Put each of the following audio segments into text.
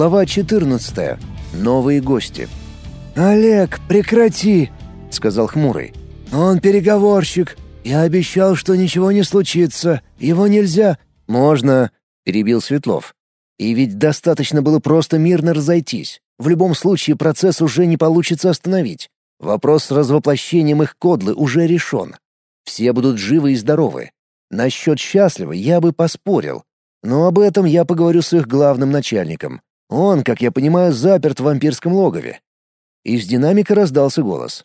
Глава 14. Новые гости. «Олег, прекрати!» — сказал Хмурый. «Он переговорщик. Я обещал, что ничего не случится. Его нельзя...» «Можно...» — перебил Светлов. «И ведь достаточно было просто мирно разойтись. В любом случае процесс уже не получится остановить. Вопрос с развоплощением их кодлы уже решен. Все будут живы и здоровы. Насчет счастливы я бы поспорил. Но об этом я поговорю с их главным начальником. Он, как я понимаю, заперт в вампирском логове. Из динамика раздался голос.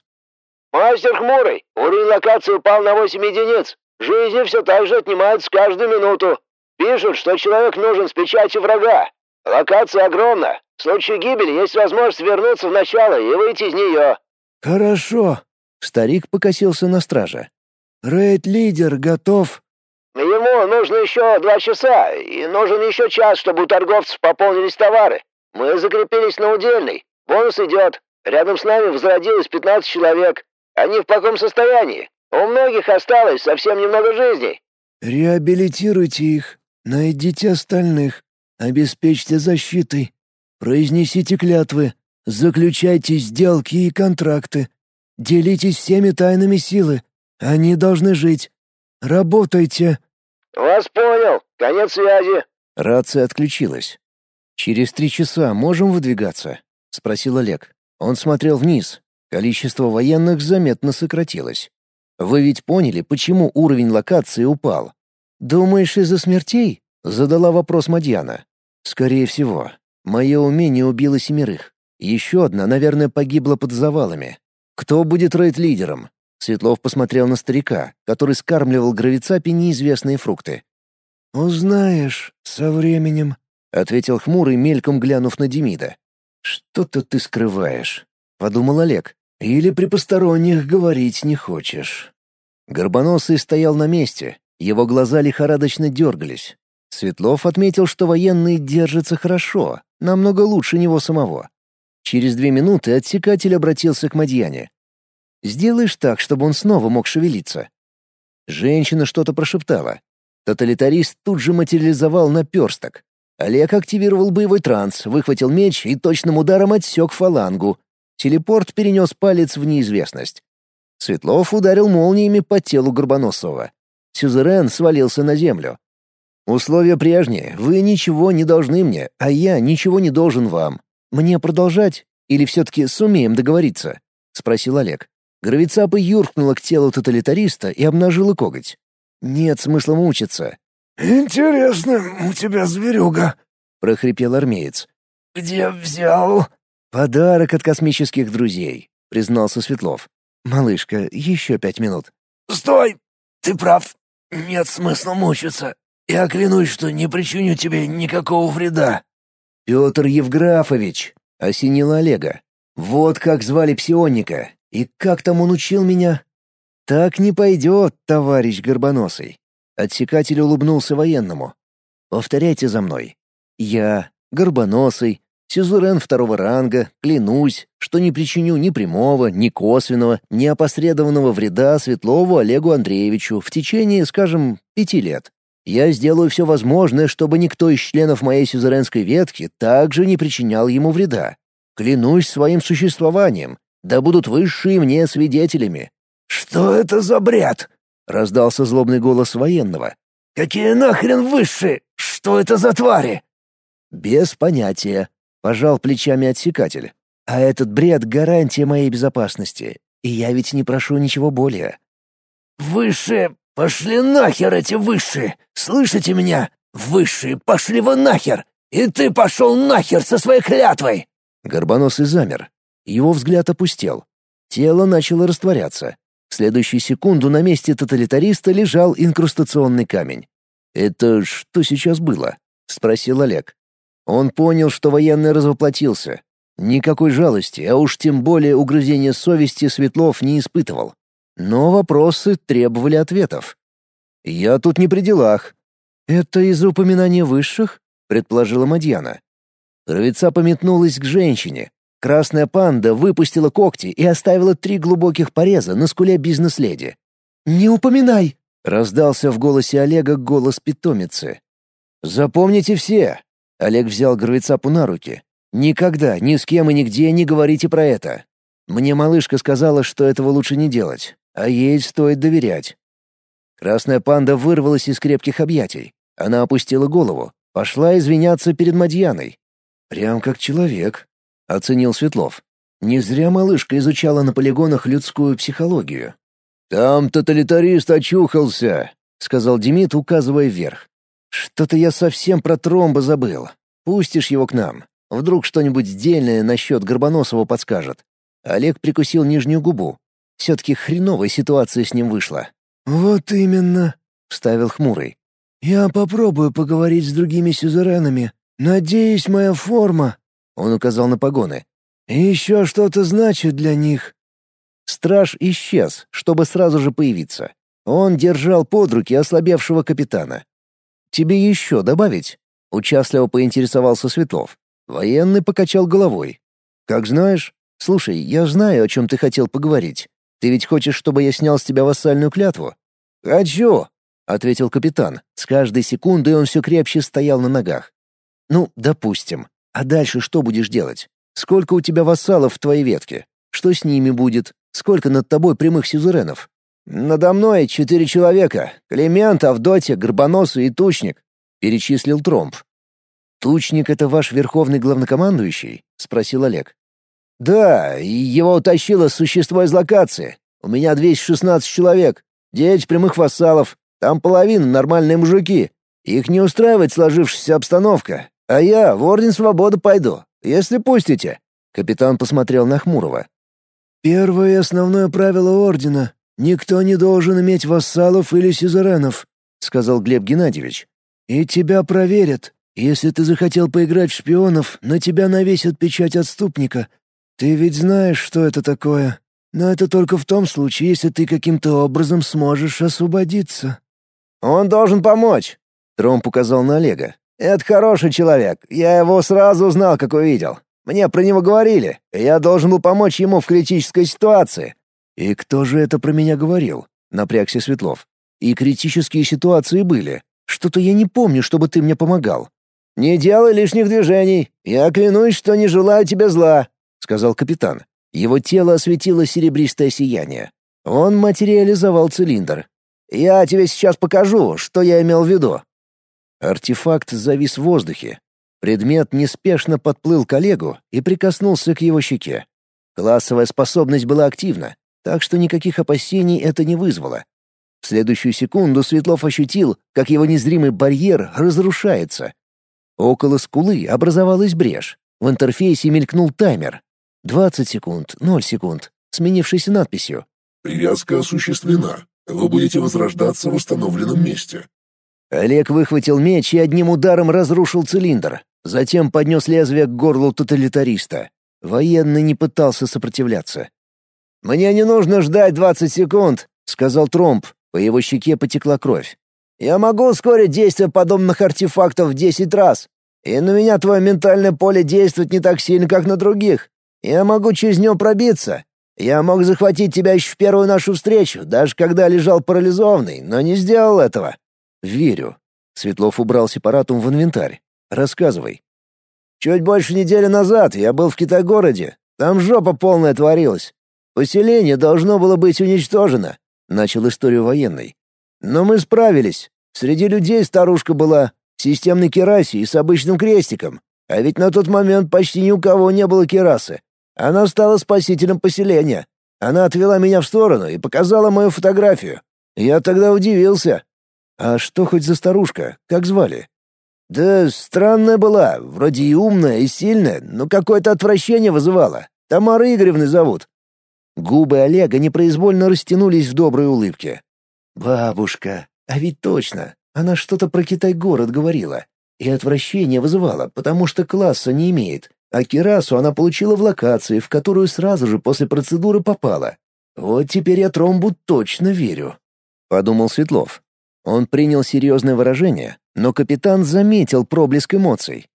«Мастер Хмурый, уровень локации упал на 8 единиц. Жизни все так же отнимаются каждую минуту. Пишут, что человек нужен с печатью врага. Локация огромна. В случае гибели есть возможность вернуться в начало и выйти из нее». «Хорошо». Старик покосился на страже. «Рейд-лидер готов?» Ему нужно еще два часа, и нужен еще час, чтобы у торговцев пополнились товары. Мы закрепились на удельной. Бонус идет. Рядом с нами возродилось 15 человек. Они в каком состоянии? У многих осталось совсем немного жизней. Реабилитируйте их. Найдите остальных. Обеспечьте защитой. Произнесите клятвы. Заключайте сделки и контракты. Делитесь всеми тайнами силы. Они должны жить. Работайте. «Вас понял. Конец связи». Рация отключилась. «Через три часа можем выдвигаться?» — спросил Олег. Он смотрел вниз. Количество военных заметно сократилось. «Вы ведь поняли, почему уровень локации упал?» «Думаешь, из-за смертей?» — задала вопрос Мадьяна. «Скорее всего. Мое умение убило семерых. Еще одна, наверное, погибла под завалами. Кто будет рейд-лидером? Светлов посмотрел на старика, который скармливал гравицапе неизвестные фрукты. «Узнаешь со временем», — ответил хмурый, мельком глянув на Демида. «Что-то ты скрываешь», — подумал Олег. «Или при посторонних говорить не хочешь». Горбоносый стоял на месте, его глаза лихорадочно дергались. Светлов отметил, что военный держится хорошо, намного лучше него самого. Через две минуты отсекатель обратился к Мадьяне. Сделаешь так, чтобы он снова мог шевелиться». Женщина что-то прошептала. Тоталитарист тут же материализовал наперсток. Олег активировал боевой транс, выхватил меч и точным ударом отсек фалангу. Телепорт перенес палец в неизвестность. Светлов ударил молниями по телу Горбоносова. Сюзерен свалился на землю. «Условия прежние. Вы ничего не должны мне, а я ничего не должен вам. Мне продолжать? Или все-таки сумеем договориться?» — спросил Олег. Гравицапа юркнула к телу тоталитариста и обнажила коготь. Нет смысла мучиться. «Интересно у тебя зверюга», — прохрипел армеец. «Где взял?» «Подарок от космических друзей», — признался Светлов. «Малышка, еще пять минут». «Стой! Ты прав. Нет смысла мучиться. Я клянусь, что не причиню тебе никакого вреда». «Петр Евграфович», — осенила Олега. «Вот как звали псионника. И как там он учил меня? Так не пойдет, товарищ Горбоносый. Отсекатель улыбнулся военному. Повторяйте за мной. Я, Горбоносый, Сизурен второго ранга, клянусь, что не причиню ни прямого, ни косвенного, ни опосредованного вреда Светлову Олегу Андреевичу в течение, скажем, пяти лет. Я сделаю все возможное, чтобы никто из членов моей сюзеренской ветки также не причинял ему вреда. Клянусь своим существованием, да будут высшие мне свидетелями». «Что это за бред?» — раздался злобный голос военного. «Какие нахрен высшие? Что это за твари?» «Без понятия», — пожал плечами отсекатель. «А этот бред — гарантия моей безопасности, и я ведь не прошу ничего более». «Высшие! Пошли нахер эти высшие! Слышите меня? Высшие, пошли вы нахер! И ты пошел нахер со своей клятвой!» Горбоносый замер, его взгляд опустел. Тело начало растворяться. В следующую секунду на месте тоталитариста лежал инкрустационный камень. «Это что сейчас было?» — спросил Олег. Он понял, что военный развоплотился. Никакой жалости, а уж тем более угрызения совести Светлов не испытывал. Но вопросы требовали ответов. «Я тут не при делах». «Это из-за упоминания высших?» — предположила Мадьяна. Кровица пометнулась к женщине, Красная панда выпустила когти и оставила три глубоких пореза на скуле бизнес-леди. «Не упоминай!» — раздался в голосе Олега голос питомицы. «Запомните все. Олег взял Гравицапу на руки. «Никогда, ни с кем и нигде не говорите про это. Мне малышка сказала, что этого лучше не делать, а ей стоит доверять». Красная панда вырвалась из крепких объятий. Она опустила голову, пошла извиняться перед Мадьяной. «Прям как человек», — оценил Светлов. «Не зря малышка изучала на полигонах людскую психологию». «Там тоталитарист очухался», — сказал Демид, указывая вверх. «Что-то я совсем про тромба забыл. Пустишь его к нам. Вдруг что-нибудь дельное насчет Горбоносова подскажет». Олег прикусил нижнюю губу. Все-таки хреновая ситуация с ним вышла. «Вот именно», — вставил хмурый. «Я попробую поговорить с другими сюзеренами. Надеюсь, моя форма...» — он указал на погоны. «Еще что-то значит для них». Страж исчез, чтобы сразу же появиться. Он держал под руки ослабевшего капитана. Тебе еще добавить?» — участливо поинтересовался Светлов. Военный покачал головой. «Как знаешь. Слушай, я знаю, о чем ты хотел поговорить. Ты ведь хочешь, чтобы я снял с тебя вассальную клятву?» «Хочу!» — ответил капитан. С каждой секундой он все крепче стоял на ногах. «Ну, допустим. А дальше что будешь делать? Сколько у тебя вассалов в твоей ветке? Что с ними будет? Сколько над тобой прямых сюзеренов? «Надо мной четыре человека. Климент, Авдотья, Горбоносый и Тучник», — перечислил Тромб. «Тучник — это ваш верховный главнокомандующий?» — спросил Олег. «Да, его утащило существо из локации. У меня 216 человек, девять прямых вассалов, там половина нормальные мужики. Их не устраивает сложившаяся обстановка, а я в Орден Свободы пойду, если пустите». Капитан посмотрел на Хмурого. «Первое и основное правило Ордена «Никто не должен иметь вассалов или сюзеренов», — сказал Глеб Геннадьевич. «И тебя проверят. Если ты захотел поиграть в шпионов, на тебя навесят печать отступника. Ты ведь знаешь, что это такое. Но это только в том случае, если ты каким-то образом сможешь освободиться». «Он должен помочь», — Тромп указал на Олега. «Это хороший человек. Я его сразу узнал, как увидел. Мне про него говорили, я должен был помочь ему в критической ситуации. «И кто же это про меня говорил?» — напрягся Светлов. «И критические ситуации были. Что-то я не помню, чтобы ты мне помогал». «Не делай лишних движений. Я клянусь, что не желаю тебе зла», — сказал капитан. Его тело осветило серебристое сияние. Он материализовал цилиндр. «Я тебе сейчас покажу, что я имел в виду». Артефакт завис в воздухе. Предмет неспешно подплыл к Олегу и прикоснулся к его щеке. Классовая способность была активна так что никаких опасений это не вызвало. В следующую секунду Светлов ощутил, как его незримый барьер разрушается. Около скулы образовалась брешь. В интерфейсе мелькнул таймер. 20 секунд, 0 секунд, сменившийся надписью. «Привязка осуществлена. Вы будете возрождаться в установленном месте». Олег выхватил меч и одним ударом разрушил цилиндр. Затем поднес лезвие к горлу тоталитариста. Военный не пытался сопротивляться. «Мне не нужно ждать двадцать секунд», — сказал Тромп. По его щеке потекла кровь. «Я могу ускорить действие подобных артефактов в десять раз. И на меня твое ментальное поле действует не так сильно, как на других. Я могу через него пробиться. Я мог захватить тебя еще в первую нашу встречу, даже когда лежал парализованный, но не сделал этого». «Верю». Светлов убрал сепаратум в инвентарь. «Рассказывай». «Чуть больше недели назад я был в Китай-городе. Там жопа полная творилась. Поселение должно было быть уничтожено, начал историю военной. Но мы справились. Среди людей старушка была, системной керасе и с обычным крестиком. А ведь на тот момент почти ни у кого не было керасы. Она стала спасителем поселения. Она отвела меня в сторону и показала мою фотографию. Я тогда удивился. А что хоть за старушка? Как звали? Да странная была, вроде и умная, и сильная, но какое-то отвращение вызывала. Тамара Игоревна зовут. Губы Олега непроизвольно растянулись в доброй улыбке. «Бабушка, а ведь точно, она что-то про Китай-город говорила. И отвращение вызывала, потому что класса не имеет, а Кирасу она получила в локации, в которую сразу же после процедуры попала. Вот теперь я Тромбу точно верю», — подумал Светлов. Он принял серьезное выражение, но капитан заметил проблеск эмоций.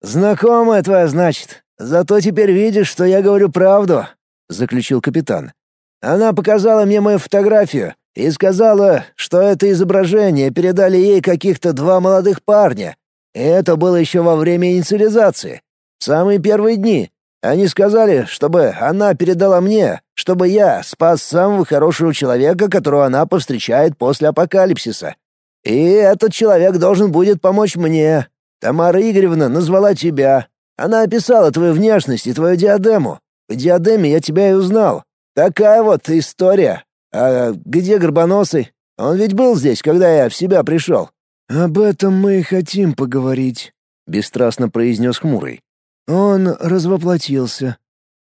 «Знакомая твоя, значит. Зато теперь видишь, что я говорю правду. — заключил капитан. «Она показала мне мою фотографию и сказала, что это изображение передали ей каких-то два молодых парня. Это было еще во время инициализации. В самые первые дни. Они сказали, чтобы она передала мне, чтобы я спас самого хорошего человека, которого она повстречает после апокалипсиса. И этот человек должен будет помочь мне. Тамара Игоревна назвала тебя. Она описала твою внешность и твою диадему. В диадеме я тебя и узнал. Такая вот история. А где Горбоносый? Он ведь был здесь, когда я в себя пришел». «Об этом мы и хотим поговорить», — бесстрастно произнес Хмурый. «Он развоплотился».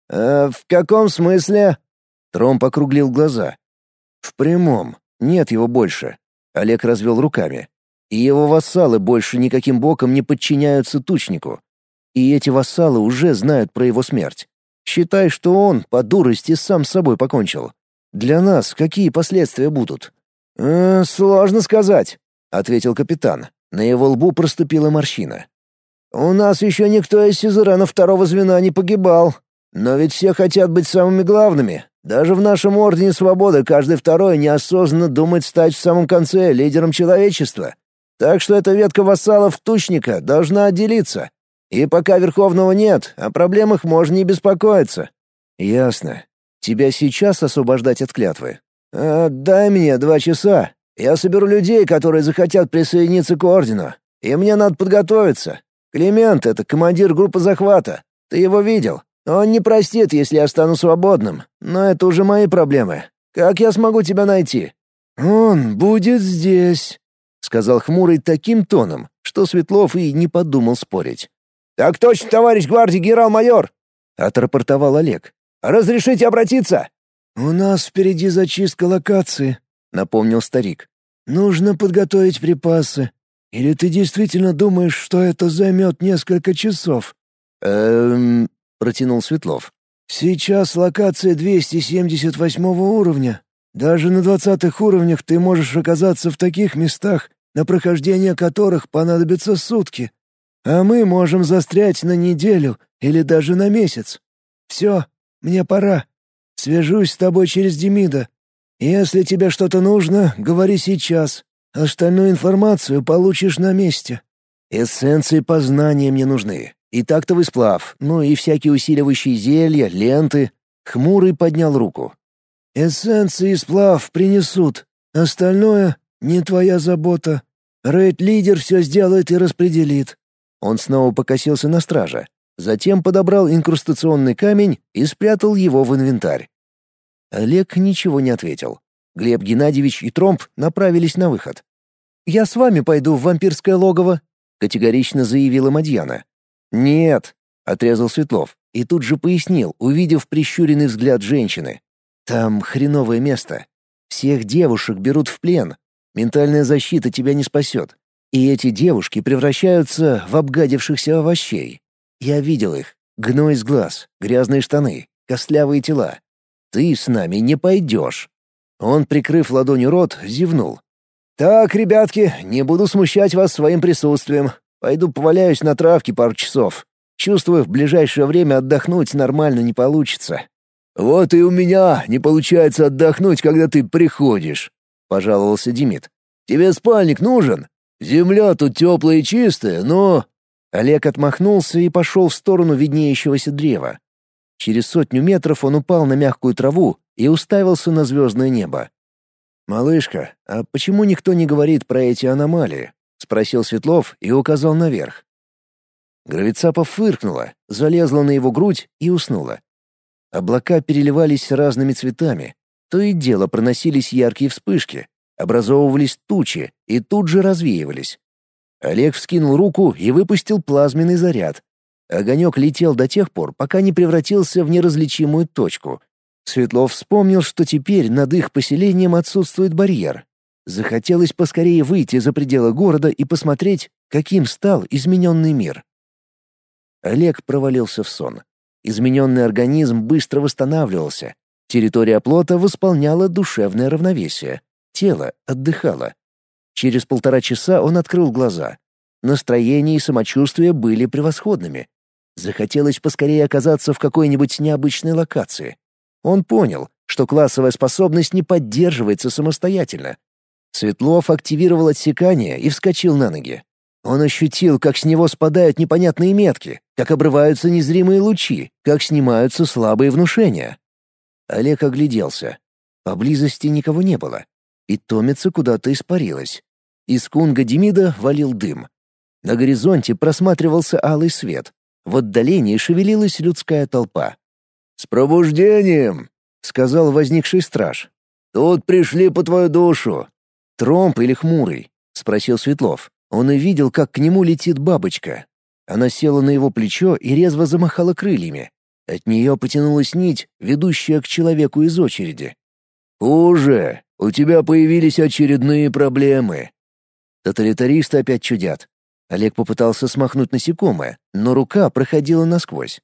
«А в каком смысле?» Тромп округлил глаза. «В прямом. Нет его больше». Олег развел руками. «И его вассалы больше никаким боком не подчиняются Тучнику. И эти вассалы уже знают про его смерть. Считай, что он по дурости сам с собой покончил. Для нас какие последствия будут? «Э, «Сложно сказать», — ответил капитан. На его лбу проступила морщина. «У нас еще никто из сюзеренов второго звена не погибал. Но ведь все хотят быть самыми главными. Даже в нашем Ордене Свободы каждый второй неосознанно думает стать в самом конце лидером человечества. Так что эта ветка вассалов Тучника должна отделиться. И пока Верховного нет, о проблемах можно не беспокоиться». «Ясно. Тебя сейчас освобождать от клятвы?» «А, «Дай мне два часа. Я соберу людей, которые захотят присоединиться к Ордену. И мне надо подготовиться. Климент — это командир группы захвата. Ты его видел. Он не простит, если я стану свободным. Но это уже мои проблемы. Как я смогу тебя найти?» «Он будет здесь», — сказал Хмурый таким тоном, что Светлов и не подумал спорить. «Так точно, товарищ гвардии генерал-майор!» — отрапортовал Олег. «Разрешите обратиться?» «У нас впереди зачистка локации», — напомнил старик. «Нужно подготовить припасы. Или ты действительно думаешь, что это займет несколько часов?» «Эм...» — протянул Светлов. «Сейчас локация 278 уровня. Даже на двадцатых уровнях ты можешь оказаться в таких местах, на прохождение которых понадобятся сутки. А мы можем застрять на неделю или даже на месяц. Все, мне пора. Свяжусь с тобой через Демида. Если тебе что-то нужно, говори сейчас. Остальную информацию получишь на месте. Эссенции познания мне нужны. И тактовый сплав, ну и всякие усиливающие зелья, ленты. Хмурый поднял руку. Эссенции и сплав принесут. Остальное — не твоя забота. Рейд-лидер все сделает и распределит. Он снова покосился на стража, затем подобрал инкрустационный камень и спрятал его в инвентарь. Олег ничего не ответил. Глеб Геннадьевич и Тромп направились на выход. «Я с вами пойду в вампирское логово», — категорично заявила Мадьяна. «Нет», — отрезал Светлов и тут же пояснил, увидев прищуренный взгляд женщины. «Там хреновое место. Всех девушек берут в плен. Ментальная защита тебя не спасет. И эти девушки превращаются в обгадившихся овощей. Я видел их. Гной из глаз, грязные штаны, костлявые тела. Ты с нами не пойдешь. Он, прикрыв ладонью рот, зевнул. «Так, ребятки, не буду смущать вас своим присутствием. Пойду поваляюсь на травке пару часов. Чувствую, в ближайшее время отдохнуть нормально не получится». «Вот и у меня не получается отдохнуть, когда ты приходишь», — пожаловался Демид. «Тебе спальник нужен?» Земля тут теплая и чистая, но...» Олег отмахнулся и пошел в сторону виднеющегося древа. Через сотню метров он упал на мягкую траву и уставился на звездное небо. «Малышка, а почему никто не говорит про эти аномалии?» — спросил Светлов и указал наверх. Гравицапа фыркнула, залезла на его грудь и уснула. Облака переливались разными цветами. То и дело проносились яркие вспышки, Образовывались тучи и тут же развеивались. Олег вскинул руку и выпустил плазменный заряд. Огонек летел до тех пор, пока не превратился в неразличимую точку. Светлов вспомнил, что теперь над их поселением отсутствует барьер. Захотелось поскорее выйти за пределы города и посмотреть, каким стал измененный мир. Олег провалился в сон. Измененный организм быстро восстанавливался. Территория плота восполняла душевное равновесие. Тело отдыхало. Через полтора часа он открыл глаза. Настроение и самочувствие были превосходными. Захотелось поскорее оказаться в какой-нибудь необычной локации. Он понял, что классовая способность не поддерживается самостоятельно. Светлов активировал отсекание и вскочил на ноги. Он ощутил, как с него спадают непонятные метки, как обрываются незримые лучи, как снимаются слабые внушения. Олег огляделся. Поблизости никого не было. Питомица куда-то испарилась. Из кунга Демида валил дым. На горизонте просматривался алый свет. В отдалении шевелилась людская толпа. «С пробуждением!» — сказал возникший страж. «Тут пришли по твою душу!» «Тромп или хмурый?» — спросил Светлов. Он и видел, как к нему летит бабочка. Она села на его плечо и резво замахала крыльями. От нее потянулась нить, ведущая к человеку из очереди. «Хуже! У тебя появились очередные проблемы!» Тоталитаристы опять чудят. Олег попытался смахнуть насекомое, но рука проходила насквозь.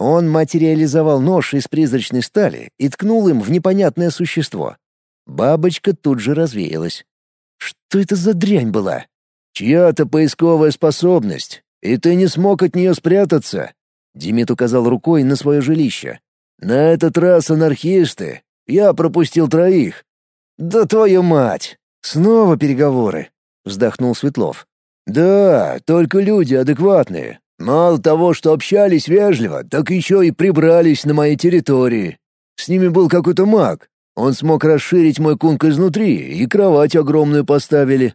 Он материализовал нож из призрачной стали и ткнул им в непонятное существо. Бабочка тут же развеялась. Что это за дрянь была? «Чья-то поисковая способность, и ты не смог от нее спрятаться», — Демид указал рукой на свое жилище. «На этот раз анархисты. Я пропустил троих». «Да твою мать! Снова переговоры!» — вздохнул Светлов. «Да, только люди адекватные. Мало того, что общались вежливо, так еще и прибрались на моей территории. С ними был какой-то маг. Он смог расширить мой кунг изнутри, и кровать огромную поставили.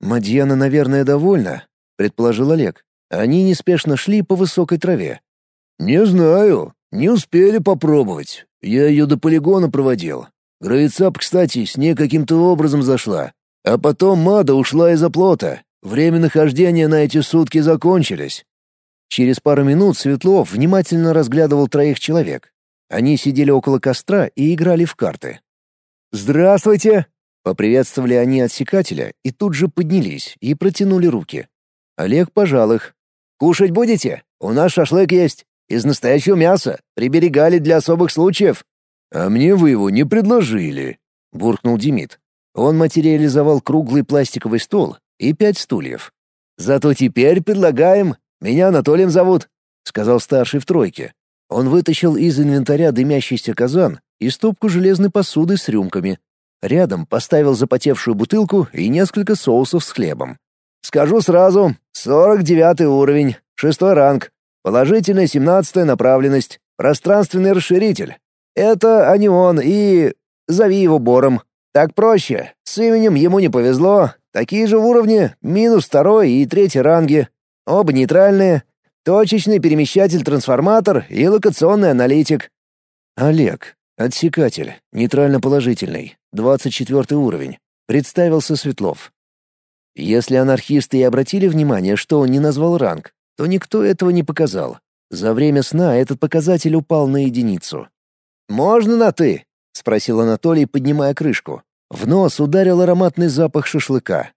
«Мадьяна, наверное, довольна», — предположил Олег. Они неспешно шли по высокой траве. «Не знаю. Не успели попробовать. Я ее до полигона проводил. Гравицап, кстати, с ней каким-то образом зашла. А потом Мада ушла из оплота. Время нахождения на эти сутки закончились». Через пару минут Светлов внимательно разглядывал троих человек. Они сидели около костра и играли в карты. «Здравствуйте!» Поприветствовали они отсекателя и тут же поднялись и протянули руки. Олег пожал их. «Кушать будете? У нас шашлык есть. Из настоящего мяса. Приберегали для особых случаев». «А мне вы его не предложили», — буркнул Демид. Он материализовал круглый пластиковый стол и пять стульев. «Зато теперь предлагаем. Меня Анатолием зовут», — сказал старший в тройке. Он вытащил из инвентаря дымящийся казан и стопку железной посуды с рюмками, Рядом поставил запотевшую бутылку и несколько соусов с хлебом. «Скажу сразу, 49 уровень, шестой ранг, положительная 17 направленность, пространственный расширитель. Это анион и... зови его Бором. Так проще, с именем ему не повезло, такие же уровни, минус второй и третий ранги. Оба нейтральные, точечный перемещатель-трансформатор и локационный аналитик». «Олег, отсекатель, нейтрально-положительный, 24 уровень. Представился Светлов. Если анархисты и обратили внимание, что он не назвал ранг, то никто этого не показал. За время сна этот показатель упал на единицу. «Можно на «ты»?» — спросил Анатолий, поднимая крышку. В нос ударил ароматный запах шашлыка.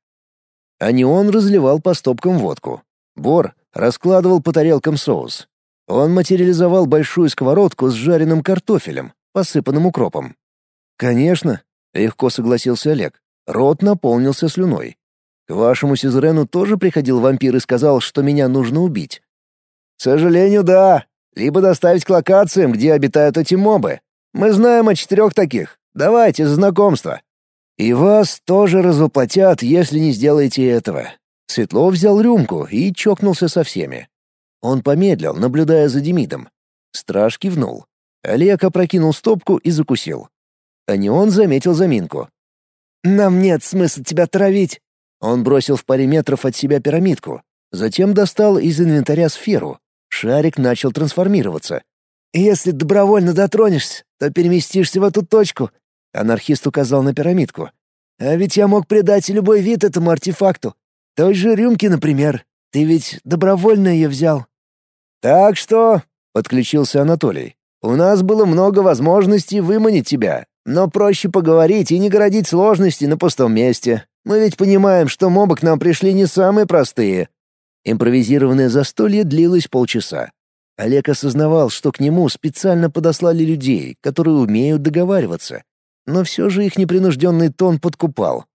А не он разливал по стопкам водку. Бор раскладывал по тарелкам соус. Он материализовал большую сковородку с жареным картофелем, посыпанным укропом. «Конечно, Легко согласился Олег. Рот наполнился слюной. К вашему сюзерену тоже приходил вампир и сказал, что меня нужно убить. К сожалению, да. Либо доставить к локациям, где обитают эти мобы. Мы знаем о четырех таких. Давайте знакомство. И вас тоже развоплотят, если не сделаете этого. Светлов взял рюмку и чокнулся со всеми. Он помедлил, наблюдая за Демидом. Страж кивнул. Олег опрокинул стопку и закусил а не он заметил заминку. «Нам нет смысла тебя травить!» Он бросил в паре метров от себя пирамидку, затем достал из инвентаря сферу. Шарик начал трансформироваться. «Если добровольно дотронешься, то переместишься в эту точку», — анархист указал на пирамидку. «А ведь я мог придать любой вид этому артефакту. Той же рюмки, например. Ты ведь добровольно ее взял». «Так что...» — подключился Анатолий. «У нас было много возможностей выманить тебя, но проще поговорить и не городить сложности на пустом месте. Мы ведь понимаем, что мобы к нам пришли не самые простые». Импровизированное застолье длилось полчаса. Олег осознавал, что к нему специально подослали людей, которые умеют договариваться. Но все же их непринужденный тон подкупал.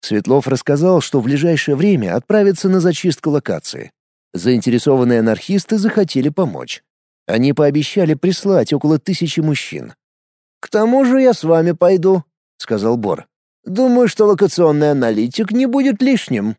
Светлов рассказал, что в ближайшее время отправится на зачистку локации. Заинтересованные анархисты захотели помочь. Они пообещали прислать около тысячи мужчин. «К тому же я с вами пойду», — сказал Бор. «Думаю, что локационный аналитик не будет лишним».